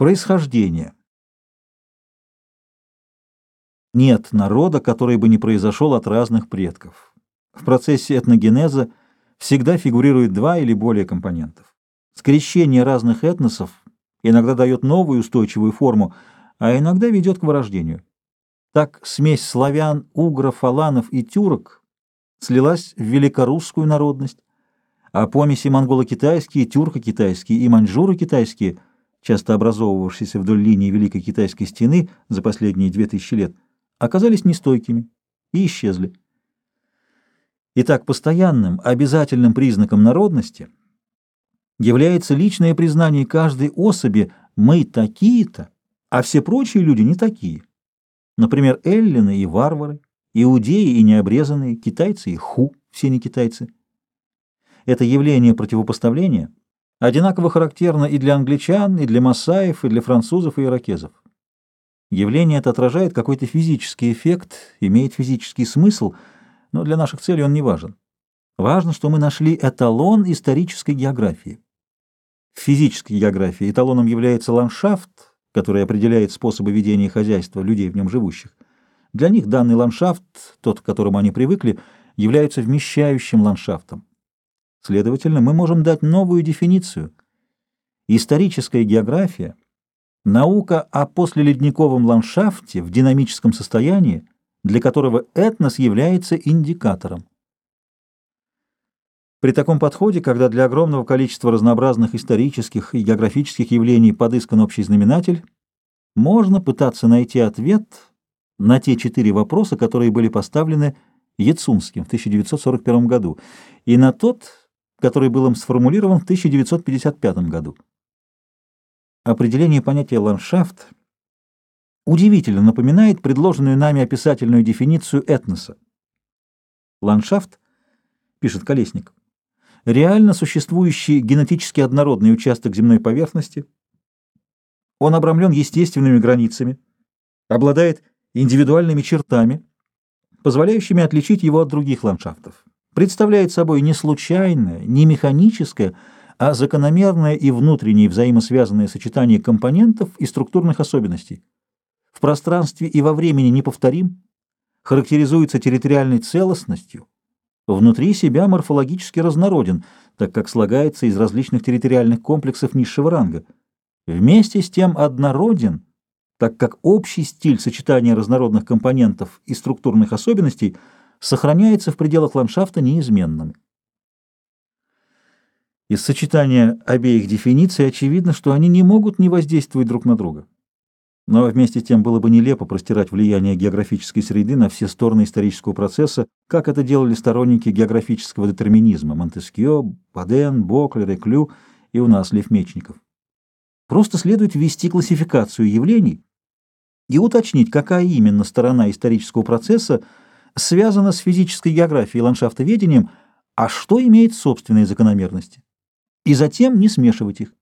Происхождение. Нет народа, который бы не произошел от разных предков. В процессе этногенеза всегда фигурирует два или более компонентов. Скрещение разных этносов иногда дает новую устойчивую форму, а иногда ведет к вырождению. Так смесь славян, угров, аланов и тюрок слилась в великорусскую народность, а помеси монголо-китайские, тюрко-китайские и маньчжуро-китайские, часто образовывавшиеся вдоль линии Великой Китайской стены за последние две тысячи лет, оказались нестойкими и исчезли. Итак, постоянным, обязательным признаком народности является личное признание каждой особи «мы такие-то», а все прочие люди не такие. Например, эллины и варвары, иудеи и необрезанные, китайцы и ху, все не китайцы. Это явление противопоставления одинаково характерно и для англичан, и для масаев, и для французов и иракезов. Явление это отражает какой-то физический эффект, имеет физический смысл, но для наших целей он не важен. Важно, что мы нашли эталон исторической географии. В физической географии эталоном является ландшафт, который определяет способы ведения хозяйства людей в нем живущих. Для них данный ландшафт, тот, к которому они привыкли, является вмещающим ландшафтом. Следовательно, мы можем дать новую дефиницию. Историческая география — наука о послеледниковом ландшафте в динамическом состоянии, для которого этнос является индикатором. При таком подходе, когда для огромного количества разнообразных исторических и географических явлений подыскан общий знаменатель, можно пытаться найти ответ на те четыре вопроса, которые были поставлены Яцунским в 1941 году, и на тот, который был им сформулирован в 1955 году. Определение понятия «ландшафт» удивительно напоминает предложенную нами описательную дефиницию этноса. Ландшафт, пишет Колесник, реально существующий генетически однородный участок земной поверхности. Он обрамлен естественными границами, обладает индивидуальными чертами, позволяющими отличить его от других ландшафтов представляет собой не случайное, не механическое, а закономерное и внутреннее взаимосвязанное сочетание компонентов и структурных особенностей. В пространстве и во времени неповторим, характеризуется территориальной целостностью, внутри себя морфологически разнороден, так как слагается из различных территориальных комплексов низшего ранга. Вместе с тем однороден, так как общий стиль сочетания разнородных компонентов и структурных особенностей – сохраняется в пределах ландшафта неизменным. Из сочетания обеих дефиниций очевидно, что они не могут не воздействовать друг на друга. Но вместе с тем было бы нелепо простирать влияние географической среды на все стороны исторического процесса, как это делали сторонники географического детерминизма Монтескье, Паден, Боклер, Реклю и у нас Лев Мечников. Просто следует ввести классификацию явлений и уточнить, какая именно сторона исторического процесса связано с физической географией и ландшафтоведением, а что имеет собственные закономерности. И затем не смешивать их.